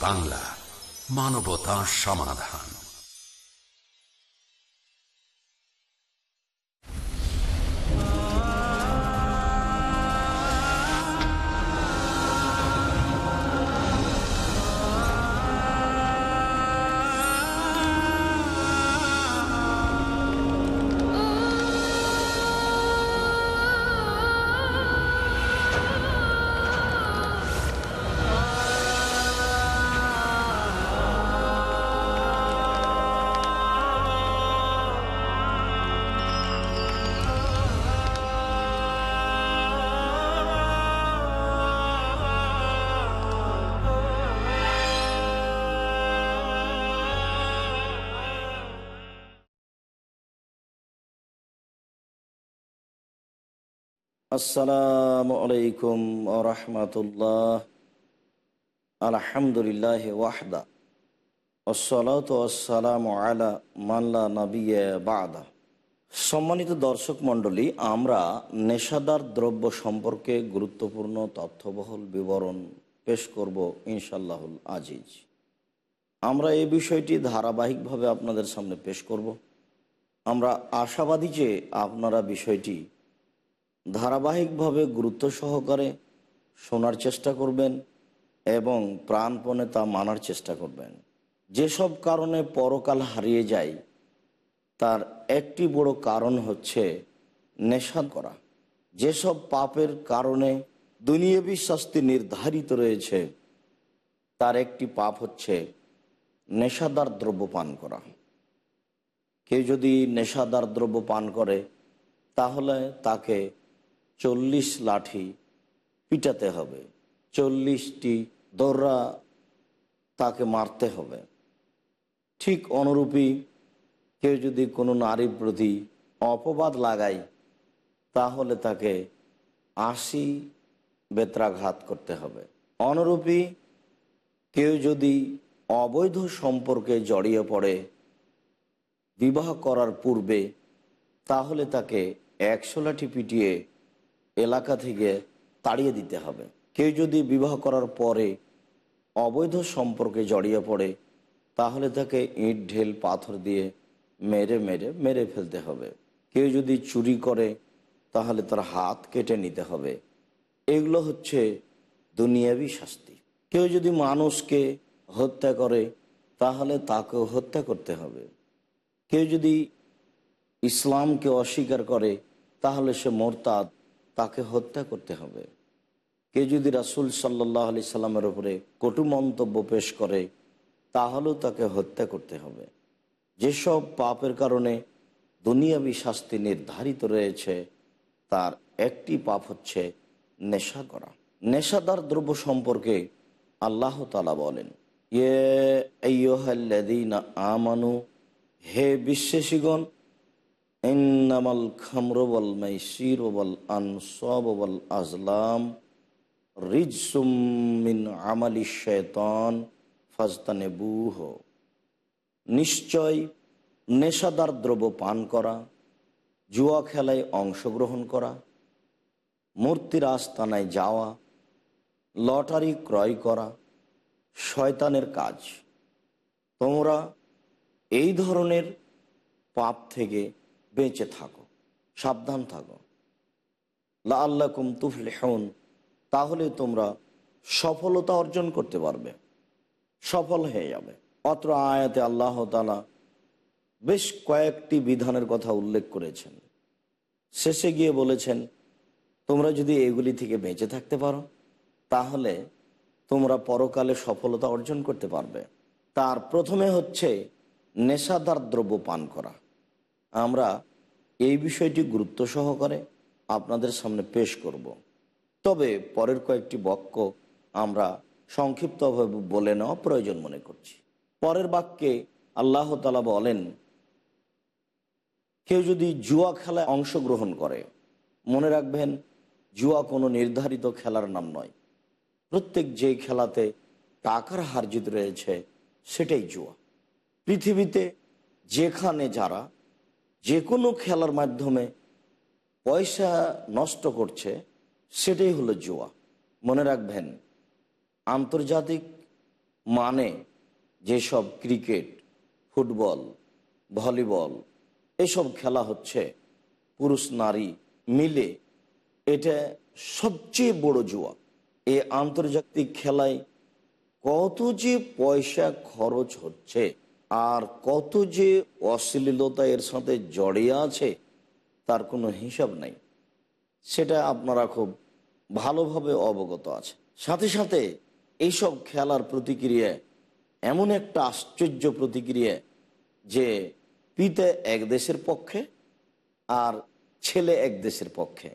বাংলা মানবতা সমাধান আসসালামু আলাইকুম রহমতুল্লাহ। আলহামদুলিল্লাহ ওয়াহদা। আসসালাত আসসালাম আলা মাল্লা নবিয়া বাদা। সম্মানিত দর্শক মণ্ডলী, আমরা নেশাদার দ্রব্য সম্পর্কে গুরুত্বপূর্ণ তথ্যবহল বিবরণ পেশ করব ইনশাল্লাহুল আজিজ। আমরা এই বিষয়টি ধারাবাহিকভাবে আপনাদের সামনে পেশ করব। আমরা আশাবাদী যে আপনারা বিষয়টি ধারাবাহিকভাবে গুরুত্ব সহকারে শোনার চেষ্টা করবেন এবং প্রাণপণে তা মানার চেষ্টা করবেন। যেসব কারণে পরকাল হারিয়ে যায়, তার একটি বড় কারণ হচ্ছে নেশা করা। যেসব পাপের কারণে দুনিয়াবী শাস্তি নির্ধারিত রয়েছে, তার একটি পাপ হচ্ছে নেশাদার দ্রব্য পান করা। কেউ যদি নেশাদার দ্রব্য পান করে, তাহলে তাকে চল্লিশ লাঠি পিটাতে হবে। চল্লিশটি দৌড়া তাকে মারতে হবে। ঠিক অনুরূপী কেউ যদি কোনো নারীর প্রতি অপবাদ লাগায়, তাহলে তাকে আশি বেত্রাঘাত করতে হবে। অনুরূপী কেউ যদি অবৈধ সম্পর্কে জড়িয়ে পড়ে বিবাহ করার পূর্বে, তাহলে তাকে একশো লাঠি পিটিয়ে এলাকা থেকে তাড়িয়ে দিতে হবে। কেউ যদি বিবাহ করার পরে অবৈধ সম্পর্কে জড়িয়ে পড়ে, তাহলে তাকে ইট, ঢেল, পাথর দিয়ে মেরে মেরে মেরে ফেলতে হবে। কেউ যদি চুরি করে, তাহলে তার হাত কেটে নিতে হবে। এগুলো হচ্ছে দুনিয়াবি শাস্তি। কেউ যদি মানুষকে হত্যা করে, তাহলে তাকেও হত্যা করতে হবে। কেউ যদি ইসলামকে অস্বীকার করে, তাহলে সে মোরতাদ তাকে হত্যা করতে হবে। কে যদি রাসুল সাল্লাহ আলি সাল্লামের উপরে কটু মন্তব্য পেশ করে, তাহলেও তাকে হত্যা করতে হবে। যেসব পাপের কারণে দুনিয়াবি শাস্তি নির্ধারিত রয়েছে, তার একটি পাপ হচ্ছে নেশা করা। নেশাদার দ্রব্য সম্পর্কে আল্লাহ তালা বলেন ইয়ে আমানু, হে বিশ্বাসীগণ খামরবল ওবল আজলাম আমালি ফাজতানে বুহ নিশ্চয় নেশাদার দ্রব্য পান করা, জুয়া খেলায় অংশগ্রহণ করা, মূর্তির আস্তানায় যাওয়া, লটারি ক্রয় করা শয়তানের কাজ। তোমরা এই ধরনের পাপ থেকে বেঁচে থাকো, সাবধান থাকো। লা আল্লাহ কুম তুফলেহন, তাহলে তোমরা সফলতা অর্জন করতে পারবে, সফল হয়ে যাবে। অত্র আয়াতে আল্লাহ তালা বেশ কয়েকটি বিধানের কথা উল্লেখ করেছেন। শেষে গিয়ে বলেছেন, তোমরা যদি এগুলি থেকে বেঁচে থাকতে পারো, তাহলে তোমরা পরকালে সফলতা অর্জন করতে পারবে। তার প্রথমে হচ্ছে নেশাদার দ্রব্য পান করা। আমরা এই বিষয়টি গুরুত্ব সহকারে আপনাদের সামনে পেশ করব। তবে পরের কয়েকটি বাক্য আমরা সংক্ষিপ্তভাবে বলে নেওয়া প্রয়োজন মনে করছি। পরের বাক্যে আল্লাহ তালা বলেন, কেউ যদি জুয়া খেলায় অংশগ্রহণ করে, মনে রাখবেন জুয়া কোনো নির্ধারিত খেলার নাম নয়। প্রত্যেক যে খেলাতে টাকার হারজিত রয়েছে, সেটাই জুয়া। পৃথিবীতে যেখানে যারা যে কোনো খেলার মাধ্যমে পয়সা নষ্ট করছে, সেটাই হলো জুয়া। মনে রাখবেন, আন্তর্জাতিক মানে যেসব ক্রিকেট, ফুটবল, ভলিবল, এসব খেলা হচ্ছে, পুরুষ নারী মিলে এটা সবচেয়ে বড় জুয়া। এই আন্তর্জাতিক খেলায় কত যে পয়সা খরচ হচ্ছে আর কত যে অশ্লীলতা এর সাথে জড়িয়ে আছে, তার কোনো হিসাব নাই। সেটা আপনারা খুব ভালোভাবে অবগত আছে সাথে সাথে এইসব খেলার প্রতিক্রিয়া, এমন একটা আশ্চর্য প্রতিক্রিয়া যে পিতা এক দেশের পক্ষে আর ছেলে এক দেশের পক্ষে।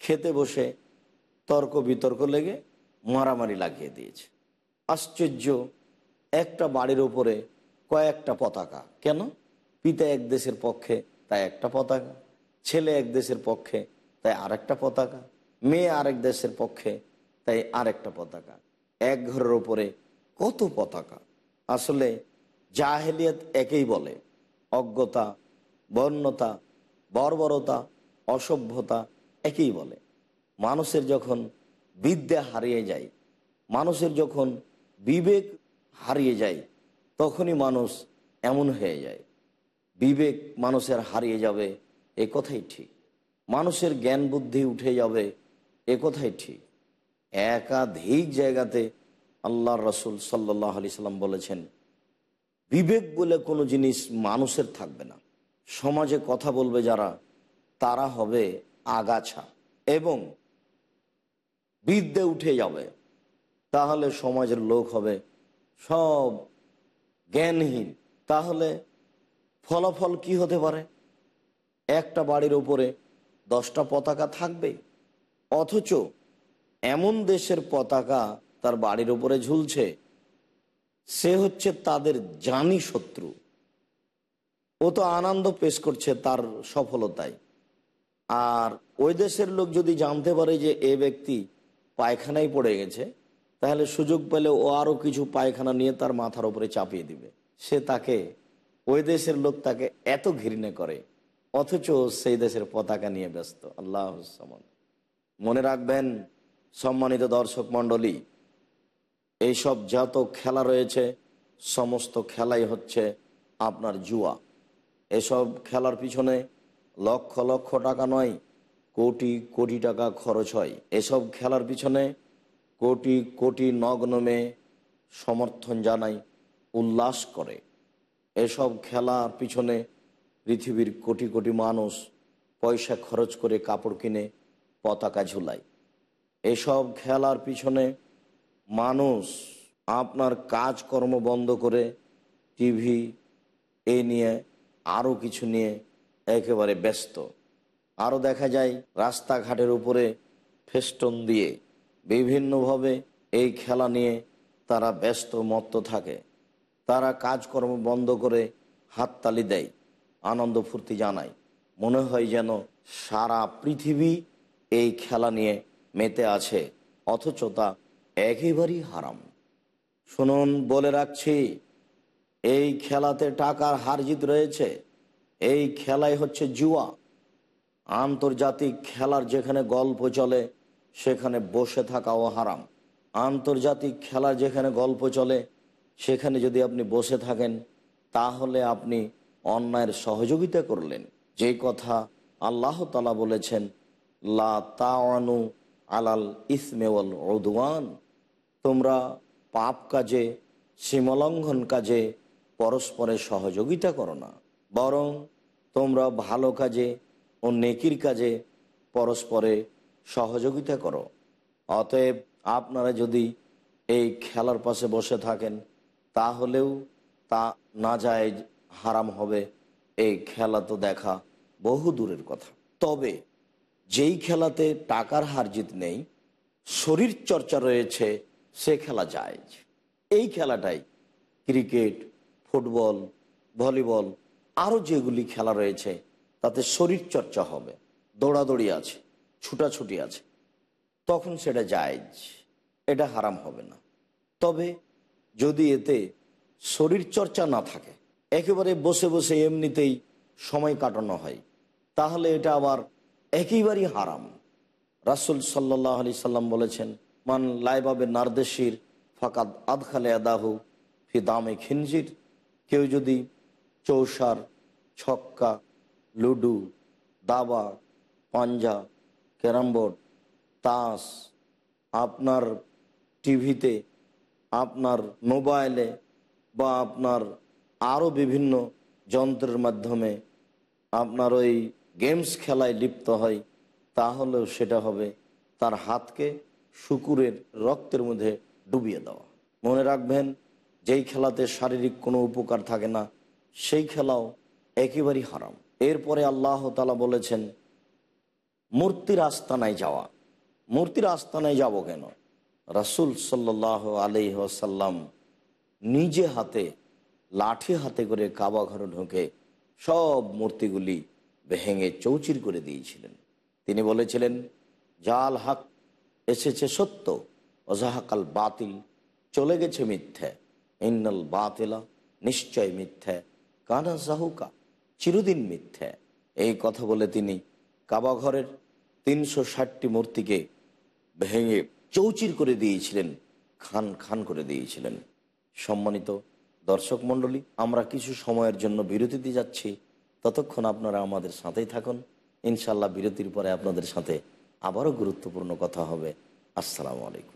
খেতে বসে তর্ক বিতর্ক লেগে মারামারি লাগিয়ে দিয়েছে। আশ্চর্য, একটা বাড়ির ওপরে কয়েকটা পতাকা। কেন? পিতা এক দেশের পক্ষে, তাই একটা পতাকা। ছেলে এক দেশের পক্ষে, তাই আরেকটা পতাকা। মেয়ে আরেক দেশের পক্ষে, তাই আরেকটা পতাকা। এক ঘরের ওপরে কত পতাকা? আসলে জাহেলিয়াত একেই বলে। অজ্ঞতা, বর্ণতা, বর্বরতা, অসভ্যতা একেই বলে। মানুষের যখন বিদ্যা হারিয়ে যায়, মানুষের যখন বিবেক হারিয়ে যায় তখনই মানুষ এমন হয়ে যায়। বিবেক মানুষের হারিয়ে যাবে, এ কথাই ঠিক। মানুষের জ্ঞান বুদ্ধি উঠে যাবে, এ কথাই ঠিক। একাধিক জায়গাতে আল্লাহ রসুল সাল্লাহ আলি সাল্লাম বলেছেন, বিবেক বলে কোনো জিনিস মানুষের থাকবে না। সমাজে কথা বলবে যারা, তারা হবে আগাছা এবং বিদ্যে উঠে যাবে। তাহলে সমাজের লোক হবে সব জ্ঞানহীন, তাহলে ফলাফল কি হতে পারে? একটা বাড়ির উপরে দশটা পতাকা থাকবে, অথচ এমন দেশের পতাকা তার বাড়ির উপরে ঝুলছে, সে হচ্ছে তাদের জানি শত্রু। ও তো আনন্দ পেশ করছে তার সফলতায়। আর ওই দেশের লোক যদি জানতে পারে যে এ ব্যক্তি পায়খানায় পড়ে গেছে তাহলে সুযোগ পেলে ও আরও কিছু পায়খানা নিয়ে তার মাথার উপরে চাপিয়ে দিবে। সে তাকে, ওই দেশের লোক তাকে এত ঘৃণে করে, অথচ সেই দেশের পতাকা নিয়ে ব্যস্ত। আল্লাহ মনে রাখবেন, সম্মানিত দর্শক মণ্ডলী, এইসব যত খেলা রয়েছে, সমস্ত খেলাই হচ্ছে আপনার জুয়া। এসব খেলার পিছনে লক্ষ লক্ষ টাকা নয়, কোটি কোটি টাকা খরচ হয়। এসব খেলার পিছনে কোটি কোটি নগ্ন মেয়ে সমর্থন জানায় উল্লাস করে। এসব খেলার পিছনে পৃথিবীর কোটি কোটি মানুষ পয়সা খরচ করে কাপড় কিনে পতাকা ঝুলায় এসব খেলার পিছনে মানুষ আপনার কাজকর্ম বন্ধ করে টিভি এ নিয়ে, আরও কিছু নিয়ে একেবারে ব্যস্ত। আরও দেখা যায় রাস্তাঘাটের উপরে ফেস্টন দিয়ে বিভিন্নভাবে এই খেলা নিয়ে তারা ব্যস্ত, মত্ত থাকে। তারা কাজকর্ম বন্ধ করে হাততালি দেয়, আনন্দ ফুর্তি জানায়। মনে হয় যেন সারা পৃথিবী এই খেলা নিয়ে মেতে আছে, অথচ তা একেবারেই হারাম। শুনুন, বলে রাখছি, এই খেলাতে টাকার হারজিত রয়েছে, এই খেলাই হচ্ছে জুয়া। আন্তর্জাতিক খেলার যেখানে গল্প চলে সেখানে বসে থাকাও হারাম। আন্তর্জাতিক খেলা যেখানে গল্প চলে, সেখানে যদি আপনি বসে থাকেন, তাহলে আপনি অন্যায়ের সহযোগিতা করলেন। যে কথা আল্লাহ তালা বলেছেন, লা তাওয়ানু আলাল ইসমেওয়াল ওদওয়ান তোমরা পাপ কাজে, সীমলঙ্ঘন কাজে পরস্পরের সহযোগিতা করো না। বরং তোমরা ভালো কাজে ও নেকির কাজে পরস্পরে সহযোগিতা করো। অতএব আপনারা যদি এই খেলার পাশে বসে থাকেন, তাহলেও তা না যায় হারাম হবে। এই খেলা তো দেখা বহু দূরের কথা। তবে যেই খেলাতে টাকার হারজিত নেই, শরীর চর্চা রয়েছে, সে খেলা যায়। এই খেলাটাই ক্রিকেট, ফুটবল, ভলিবল, আরও যেগুলি খেলা রয়েছে, তাতে শরীর চর্চা হবে, দৌড়াদৌড়ি আছে। ছুটাছুটি আছে। তখন সেটা জায়জ। এটা হারাম হবে না। তবে যদি এতে শরীর চর্চা না থাকে, একেবারে বসে বসে এমনিতেই সময় কাটানো হয়, তাহলে এটা আবার একেবারেই হারাম। রাসুল সাল্লাহ আলি সাল্লাম বলেছেন, মান লাইবাবে নারদেশির, ফাকাদ আদখালে আদাহু ফি দামে খিনজির। কেউ যদি চৌসার, ছক্কা, লুডু, দাবা, পাঞ্জা ক্যারামবোর্ড তাস, আপনার টিভিতে, আপনার মোবাইলে বা আপনার আরও বিভিন্ন যন্ত্রের মাধ্যমে আপনার ওই গেমস খেলায় লিপ্ত হয়, তাহলেও সেটা হবে তার হাতকে শুকুরের রক্তের মধ্যে ডুবিয়ে দেওয়া। মনে রাখবেন, যেই খেলাতে শারীরিক কোনো উপকার থাকে না, সেই খেলাও একেবারেই হারাম। এরপরে আল্লাহ তালা বলেছেন মূর্তির আস্তানায় যাওয়া। মূর্তির আস্তানায় যাব কেন? রাসুল সাল্লাহ আলি ওসাল্লাম নিজে হাতে, লাঠি হাতে করে কাবা ঘরে ঢুকে সব মূর্তিগুলি ভেঙে চৌচির করে দিয়েছিলেন। তিনি বলেছিলেন, জাল হাক, এসেছে সত্য। অজাহাকাল বাতিল, চলে গেছে মিথ্যে। ইন্নাল বাতিলা নিশ্চয় মিথ্যে। কানা জাহুকা, চিরদিন মিথ্যে। এই কথা বলে তিনি কাবা ঘরের তিনশো ষাটটি মূর্তিকে ভেঙে চৌচির করে দিয়েছিলেন, খান খান করে দিয়েছিলেন। সম্মানিত দর্শক মণ্ডলী, আমরা কিছু সময়ের জন্য বিরতিতে যাচ্ছি। ততক্ষণ আপনারা আমাদের সাথেই থাকুন। ইনশাল্লাহ বিরতির পরে আপনাদের সাথে আবারও গুরুত্বপূর্ণ কথা হবে। আসসালামু আলাইকুম।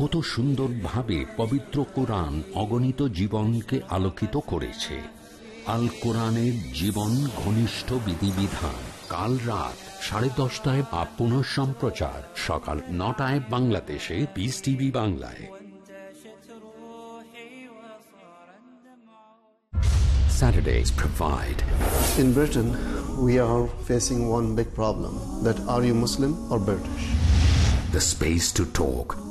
কত সুন্দরভাবে পবিত্র কোরআন অগণিত জীবনকে আলোকিত করেছে আল কোরআনের জীবন ঘনিষ্ঠ বিধিবিধান কাল রাত সাড়ে দশটায় বা পুনঃ সম্প্রচার সকাল নটায় বাংলাদেশে পিস টিভি বাংলায় Saturdays provide In Britain, we are facing one big problem that are you Muslim or British? the space to talk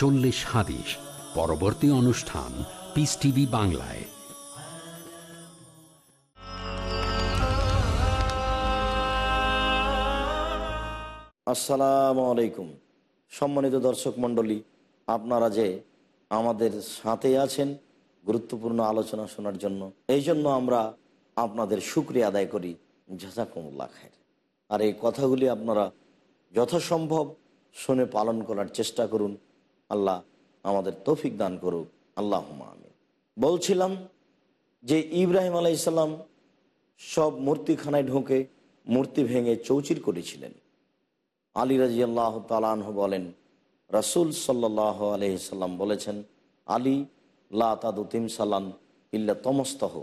চল্লিশ হাদিস। পরবর্তী অনুষ্ঠান পিস টিভি বাংলায়। আসসালামু আলাইকুম। সম্মানিত দর্শক মণ্ডলী, আপনারা যে আমাদের সাথে আছেন, গুরুত্বপূর্ণ আলোচনা শোনার জন্য, এই জন্য আমরা আপনাদের সুক্রিয়া আদায় করি। জাজাকুমুল্লাহ খায়ের আর এই কথাগুলি আপনারা যথাসম্ভব শুনে পালন করার চেষ্টা করুন। আল্লাহ আমাদের তৌফিক দান করুক। আল্লাহ আমিন। বলছিলাম যে ইব্রাহিম আলাইসাল্লাম সব মূর্তিখানায় ঢুকে মূর্তি ভেঙে চৌচির করেছিলেন। আলী রাজি আল্লাহ তালাহ বলেন, রাসুল সাল্লাহ আলহিসাল্লাম বলেছেন, আলী লা তাদু তিমসালান ইল্লা তমস্তাহ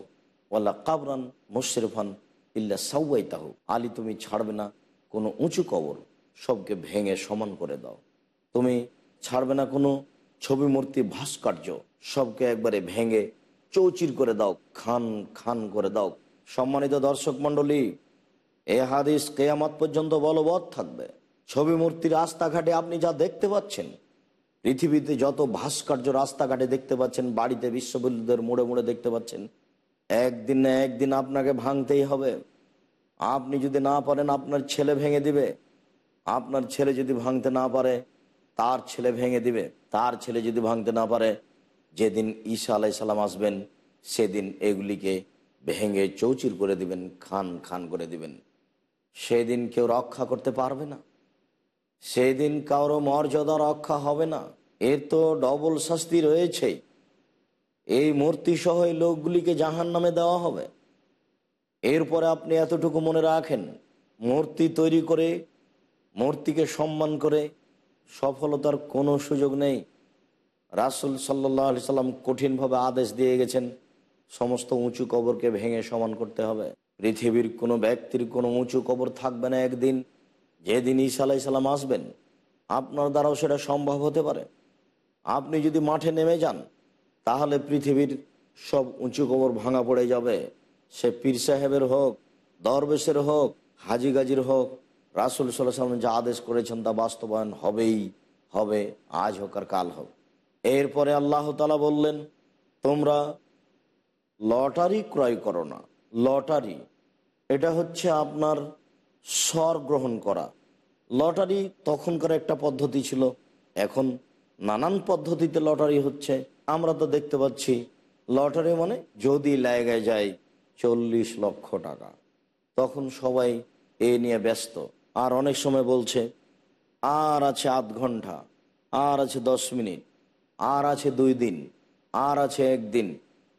ওয়াল্লা কাবরান মুশরিফান ইল্লা সাউয়াইতাহ আলী, তুমি ছাড়বে না, কোনো উঁচু কবর সবকে ভেঙে সমান করে দাও। তুমি ছাড়বে না কোনো ছবি মূর্তি ভাস্কর্য। সবকে একবারে ভেঙে চৌচির করে দাও, খান খান করে দাও। সম্মানিত দর্শক মণ্ডলী, এ হাদিস কেয়ামত পর্যন্ত বলবৎ থাকবে। ছবি মূর্তি রাস্তাঘাটে আপনি যা দেখতে পাচ্ছেন, পৃথিবীতে যত ভাস্কর্য রাস্তাঘাটে দেখতে পাচ্ছেন, বাড়িতে বিশ্ববিদ্যালয়ের মোড়ে মোড়ে দেখতে পাচ্ছেন, একদিন না একদিন আপনাকে ভাঙতেই হবে। আপনি যদি না পারেন, আপনার ছেলে ভেঙে দিবে। আপনার ছেলে যদি ভাঙতে না পারে তার ছেলে ভেঙে দিবে। তার ছেলে যদি ভাঙতে না পারে, যেদিন ঈসা আলাই সাল্লাম আসবেন, সেদিন এগুলিকে ভেঙে চৌচির করে দিবেন, খান খান করে দিবেন। সেদিন কেউ রক্ষা করতে পারবে না। সেদিন কারও মর্যাদা রক্ষা হবে না। এর তো ডবল শাস্তি রয়েছে। এই মূর্তি সহ লোকগুলিকে জাহান নামে দেওয়া হবে। এরপরে আপনি এতটুকু মনে রাখেন, মূর্তি তৈরি করে, মূর্তিকে সম্মান করে সফলতার কোনো সুযোগ নেই। রাসুল সাল্লাহ সাল্লাম কঠিনভাবে আদেশ দিয়ে গেছেন, সমস্ত উঁচু কবরকে ভেঙে সমান করতে হবে। পৃথিবীর কোনো ব্যক্তির কোনো উঁচু কবর থাকবে না একদিন, যেদিন ঈসা আলাই সাল্লাম আসবেন। আপনার দ্বারাও সেটা সম্ভব হতে পারে। আপনি যদি মাঠে নেমে যান, তাহলে পৃথিবীর সব উঁচু কবর ভাঙা পড়ে যাবে। সে পীর সাহেবের হোক, দরবেশের হোক, হাজি গাজির হোক রাসুল সাল্লাম যা আদেশ করেছেন তা বাস্তবায়ন হবেই, হবে, আজ হোক আর কাল হোক। এরপরে আল্লাহ তালা বললেন, তোমরা লটারি ক্রয় করো না। লটারি, এটা হচ্ছে আপনার স্বর গ্রহণ করা। লটারি তখনকার একটা পদ্ধতি ছিল, এখন নানান পদ্ধতিতে লটারি হচ্ছে। আমরা তো দেখতে পাচ্ছি, লটারি মানে যদি লাগায় যায় চল্লিশ লক্ষ টাকা, তখন সবাই এ নিয়ে ব্যস্ত। আর অনেক সময় বলছে, আর আছে আধ ঘণ্টা, আর আছে দশ মিনিট, আর আছে দুই দিন, আর আছে একদিন।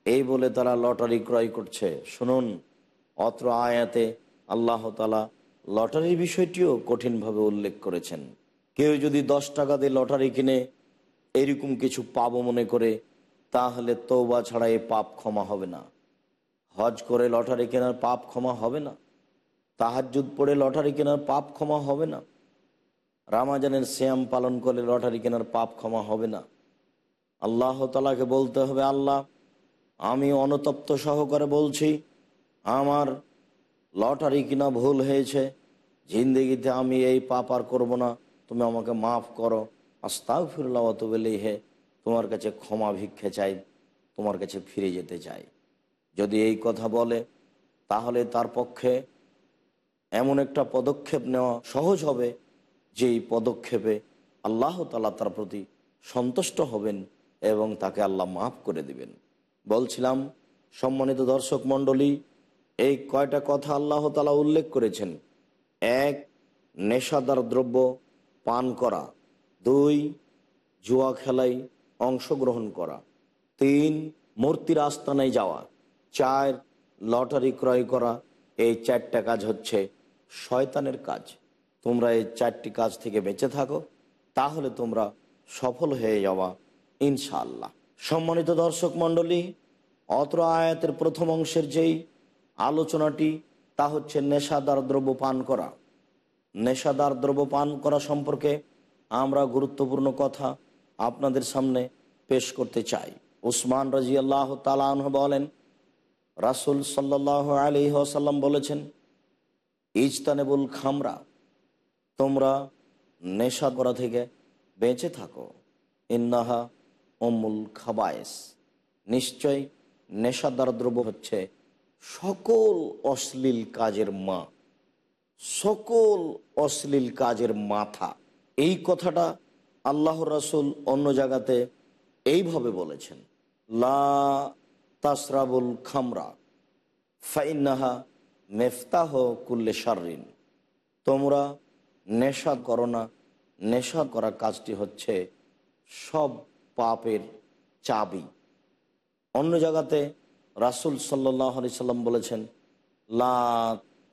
এই বলে তারা লটারি ক্রয় করছে। শুনুন, অত্র আয়াতে আল্লাহ তালা লটারির বিষয়টিও কঠিনভাবে উল্লেখ করেছেন। কেউ যদি দশ টাকা দিয়ে লটারি কিনে এরকম কিছু পাব মনে করে, তাহলে তৌবা ছাড়া এ পাপ ক্ষমা হবে না। হজ করে লটারি কেনার পাপ ক্ষমা হবে না। তাহাজুদ পড়ে লটারি কেনার পাপ ক্ষমা হবে না। রামাজানের শ্যাম পালন করলে লটারি কেনার পাপ ক্ষমা হবে না। আল্লাহ তালাকে বলতে হবে, আল্লাহ, আমি অনতপ্ত সহকারে বলছি, আমার লটারি কিনা ভুল হয়েছে, জিন্দিগিতে আমি এই পাপ আর করব না, তুমি আমাকে মাফ করো। আস্তাও ফিরলাম অত বলেই হে তোমার কাছে ক্ষমা ভিক্ষে চাই, তোমার কাছে ফিরে যেতে চাই। যদি এই কথা বলে, তাহলে তার পক্ষে এমন একটা পদক্ষেপ নেওয়া সহজ হবে যে এই পদক্ষেপে আল্লাহ তালা তার প্রতি সন্তুষ্ট হবেন এবং তাকে আল্লাহ মাফ করে দিবেন। বলছিলাম, সম্মানিত দর্শক মণ্ডলী, এই কয়টা কথা আল্লাহ তালা উল্লেখ করেছেন। এক, নেশাদার দ্রব্য পান করা। দুই, জুয়া খেলায় অংশগ্রহণ করা। তিন, মূর্তির আস্তানায় যাওয়া। চার, লটারি ক্রয় করা। এই চারটা কাজ হচ্ছে শয়তানের কাজ। তোমরা এই চারটি কাজ থেকে বেঁচে থাকো, তাহলে তোমরা সফল হয়ে যাওয়া, ইনশাআল্লাহ। সম্মানিত দর্শক মণ্ডলী, অত্র আয়াতের প্রথম অংশের যেই আলোচনাটি, তা হচ্ছে নেশাদার দ্রব্য পান করা। নেশাদার দ্রব্য পান করা সম্পর্কে আমরা গুরুত্বপূর্ণ কথা আপনাদের সামনে পেশ করতে চাই। উসমান রাজি আল্লাহ তালাহ বলেন, রাসুল সাল্লাহ আলি আসাল্লাম বলেছেন ইজতানেবুল খামরা, তোমরা নেশা করা থেকে বেঁচে থাকো। ইন্নাহা অমুল খাবায়েস। নিশ্চয় নেশাদার দ্রব্য হচ্ছে সকল অশ্লীল কাজের মা, সকল অশ্লীল কাজের মাথা। এই কথাটা আল্লাহ রাসুল অন্য জায়গাতে এইভাবে বলেছেন, লা তাসরাবুল খামরা ফাইনাহা মেফতাহ কুল্লে শারিন তোমরা নেশা করো না। নেশা করা কাজটি হচ্ছে সব পাপের চাবি। অন্য জায়গাতে রাসুল সাল্লাহ আলি সাল্লাম বলেছেন, লা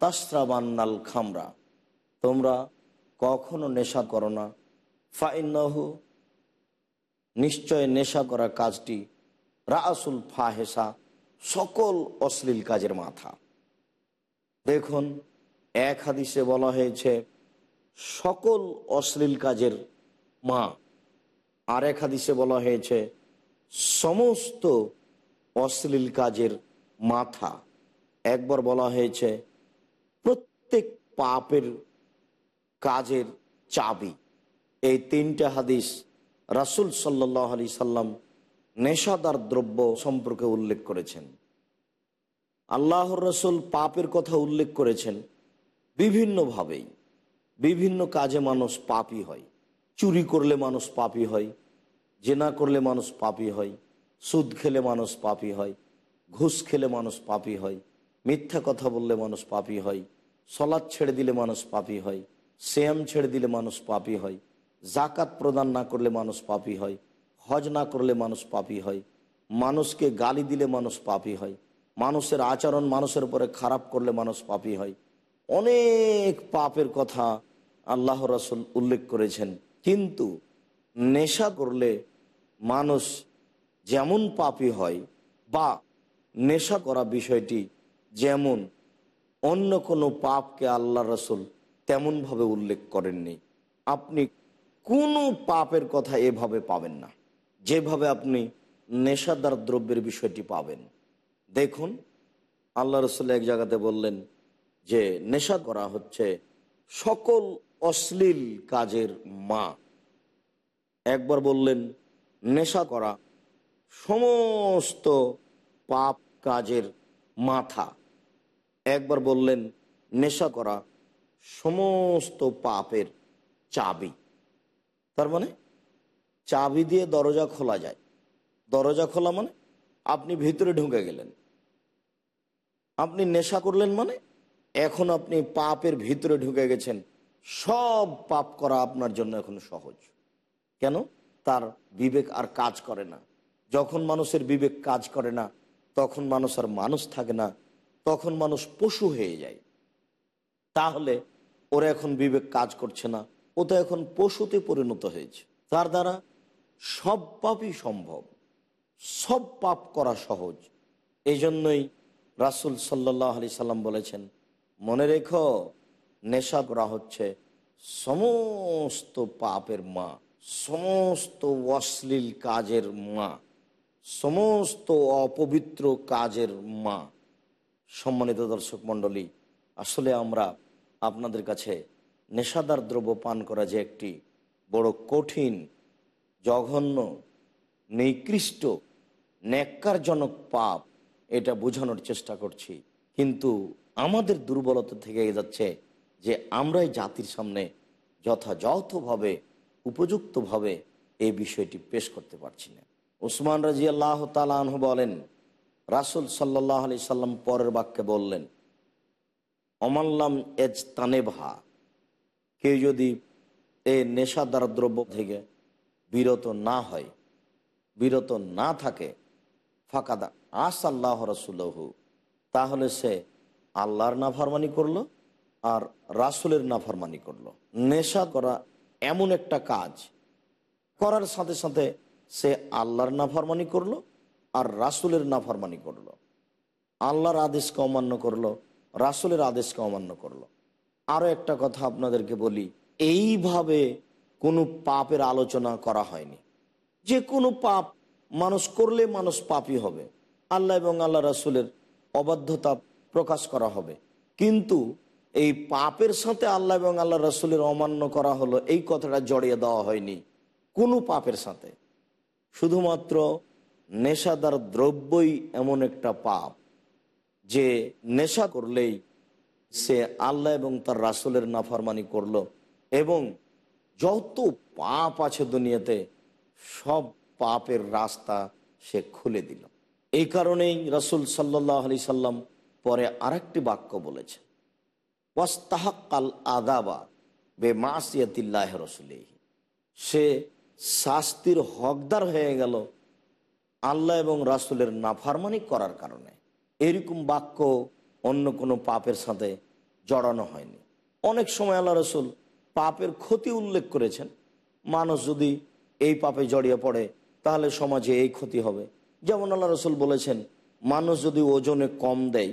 তাসরাবান্নাল খামরা। তোমরা কখনো নেশা করো না। ফাইনহু নিশ্চয় নেশা করা কাজটি রাসুল ফাহেসা সকল অশ্লীল কাজের মাথা। দেখুন, এক হাদিসে বলা হয়েছে, সকল অশ্লীল কাজের মা। আর এক হাদিসে বলা হয়েছে, সমস্ত অশ্লীল কাজের মাথা। একবার বলা হয়েছে, প্রত্যেক পাপের কাজের চাবি। এই তিনটা হাদিস রাসুল সাল্লাহ আলি সাল্লাম নেশাদার দ্রব্য সম্পর্কে উল্লেখ করেছেন। আল্লাহর রসুল পাপের কথা উল্লেখ করেছেন বিভিন্নভাবেই বিভিন্ন কাজে মানুষ পাপি হয় চুরি করলে মানুষ পাপি হয় জেনা করলে মানুষ পাপি হয় সুদ খেলে মানুষ পাপি হয় ঘুষ খেলে মানুষ পাপি হয় মিথ্যা কথা বললে মানুষ পাপি হয় সলাদ ছেড়ে দিলে মানুষ পাপি হয় শ্যাম ছেড়ে দিলে মানুষ পাপি হয় জাকাত প্রদান না করলে মানুষ পাপি হয় হজ না করলে মানুষ পাপি হয় মানুষকে গালি দিলে মানুষ পাপি হয় মানুষের আচরণ মানুষের উপরে খারাপ করলে মানুষ পাপি হয়। অনেক পাপের কথা আল্লাহ রাসুল উল্লেখ করেছেন। কিন্তু নেশা করলে মানুষ যেমন পাপি হয় বা নেশা করা বিষয়টি যেমন অন্য কোনো পাপকে আল্লাহ রসুল তেমনভাবে উল্লেখ করেননি। আপনি কোনো পাপের কথা এভাবে পাবেন না। যেভাবে আপনি নেশাদার দ্রব্যের বিষয়টি পাবেন। দেখুন, আল্লাহ রসুল এক জায়গাতে বললেন যে, নেশা করা হচ্ছে সকল অশ্লীল কাজের মা। একবার বললেন, নেশা করা সমস্ত পাপ কাজের মাথা। একবার বললেন, নেশা করা সমস্ত পাপের চাবি। তার মানে চাবি দিয়ে দরজা খোলা যায়। দরজা খোলা মানে আপনি ভিতরে ঢুকে গেলেন। আপনি নেশা করলেন মানে? এখন আপনি পাপের ভিতরে ঢুকে গেছেন। সব পাপ করা আপনার জন্য এখন সহজ। কেন? তার বিবেক আর কাজ করে না। যখন মানুষের বিবেক কাজ করে না, তখন মানুষ আর মানুষ থাকে না, তখন মানুষ পশু হয়ে যায়। তাহলে ওর এখন বিবেক কাজ করছে না, ও তো এখন পশুতে পরিণত হয়েছে। তার দ্বারা সব পাপই সম্ভব। সব পাপ করা সহজ। এই জন্যই রাসুল সাল্লাহ আলি সাল্লাম বলেছেন, মনে রেখো, নেশা করা হচ্ছে সমস্ত পাপের মা, সমস্ত অশ্লীল কাজের মা, সমস্ত অপবিত্র কাজের মা। সম্মানিত দর্শক মণ্ডলী, আসলে আমরা আপনাদের কাছে নেশাদার দ্রব্য পান করা যে একটি বড় কঠিন, জঘন্য, নিকৃষ্ট, ন্যাক্কারজনক পাপ এটা বোঝানোর চেষ্টা করছি। কিন্তু আমাদের দুর্বলতা থেকে যাচ্ছে যে আমরাই জাতির সামনে যথাযথভাবে, উপযুক্তভাবে এই বিষয়টি পেশ করতে পারছি না। উসমান রাজি আল্লাহ তালাহ বলেন, রাসুল সাল্লাহ আলি সাল্লাম পরের বাক্যে বললেন অমাল্লাম এজ তানেভা কেউ যদি এ নেশাদার দ্রব্য থেকে বিরত না হয়, বিরত না থাকে ফাঁকাদা আস আল্লাহ রসুল্লাহু তাহলে সে আল্লাহর নাফরমানি করল আর রাসুলের নাফরমানি করল। নেশা করা এমন একটা কাজ করার সাথে সাথে সে আল্লাহর নাফরমানি করল আর রাসুলের নাফরমানি করল। আল্লাহর আদেশকে অমান্য করল, রাসুলের আদেশকে অমান্য করল। আরও একটা কথা আপনাদেরকে বলি, এইভাবে কোনো পাপের আলোচনা করা হয়নি। যে কোনো পাপ মানুষ করলে মানুষ পাপই হবে। আল্লাহ এবং আল্লাহ রাসুলের অবাধ্যতা প্রকাশ করা হবে। কিন্তু এই পাপের সাথে আল্লাহ এবং আল্লাহ রাসুলের অমান্য করা হলো, এই কথাটা জড়িয়ে দেওয়া হয়নি কোনো পাপের সাথে। শুধুমাত্র নেশাদার দ্রব্যই এমন একটা পাপ যে নেশা করলেই সে আল্লাহ এবং তার রাসুলের নাফারমানি করল এবং যত পাপ আছে দুনিয়াতে সব পাপের রাস্তা সে খুলে দিল। এই কারণেই রসুল সাল্লাহ আলি সাল্লাম পরে আরেকটি বাক্য বলেছে ওয়াস্তাহাক্কাল আদাবা বে মাসিয়াতিল্লাহ রসুলেহি। সে শাস্তির হকদার হয়ে গেল আল্লাহ এবং রাসুলের নাফারমানি করার কারণে। এরকম বাক্য অন্য কোনো পাপের সাথে জড়ানো হয়নি। অনেক সময় আল্লাহ রসুল পাপের ক্ষতি উল্লেখ করেছেন। মানুষ যদি এই পাপে জড়িয়ে পড়ে, তাহলে সমাজে এই ক্ষতি হবে। যেমন আল্লাহ রসুল বলেছেন, মানুষ যদি ওজনে কম দেয়,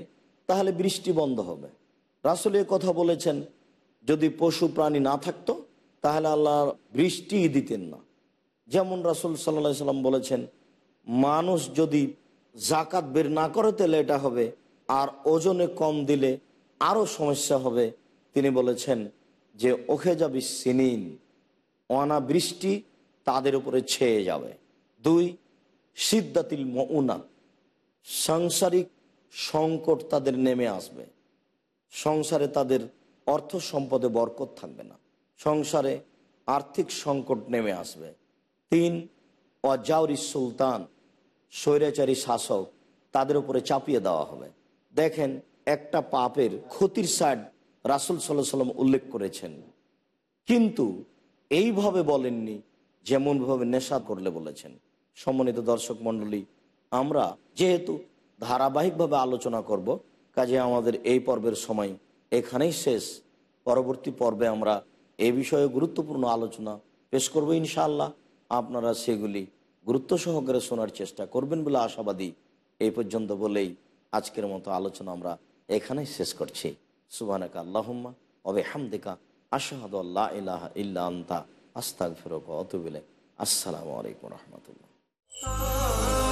তাহলে বৃষ্টি বন্ধ হবে। রাসুল এ কথা বলেছেন, যদি পশু প্রাণী না থাকতো, তাহলে আল্লাহ বৃষ্টি দিতেন না। যেমন রাসুল সাল্লা সাল্লাম বলেছেন, মানুষ যদি জাকাত বের না করে, তাহলে এটা হবে, আর ওজনে কম দিলে আরও সমস্যা হবে। তিনি বলেছেন যে, ওখে যাবি সিনিন, অনাবৃষ্টি তাদের উপরে ছেয়ে যাবে। দুই সিদ্ধাতিল মউনা, সাংসারিক সংকট তাদের নেমে আসবে। সংসারে তাদের অর্থ সম্পদে বরকত থাকবে না। সংসারে আর্থিক সংকট নেমে আসবে। তিন, অজাউরি সুলতান, স্বৈরাচারী শাসক, তাদের উপরে চাপিয়ে দেওয়া হবে। দেখেন, একটা পাপের ক্ষতির সাইড রাসুল সাল্লাহ সাল্লাম উল্লেখ করেছেন। কিন্তু এইভাবে বলেননি, যেমনভাবে নেশা করলে বলেছেন। সম্মানিত দর্শক মণ্ডলী, আমরা যেহেতু ধারাবাহিকভাবে আলোচনা করব, কাজে আমাদের এই পর্বের সময় এখানেই শেষ। পরবর্তী পর্বে আমরা এ বিষয়ে গুরুত্বপূর্ণ আলোচনা পেশ করব ইনশাআল্লাহ। আপনারা সেগুলি গুরুত্ব সহকারে শোনার চেষ্টা করবেন বলে আশাবাদী। এই পর্যন্ত বলেই আজকের মতো আলোচনা আমরা এখানেই শেষ করছি। সুবানাকা আল্লাহম্মা অবে হামদিকা আশাহাদ আল্লাহ ইল্লা আন্তা। আস্তাক ফেরক অতবিলে আসসালামু আলাইকুম রহমতুল্লাহ। Oh.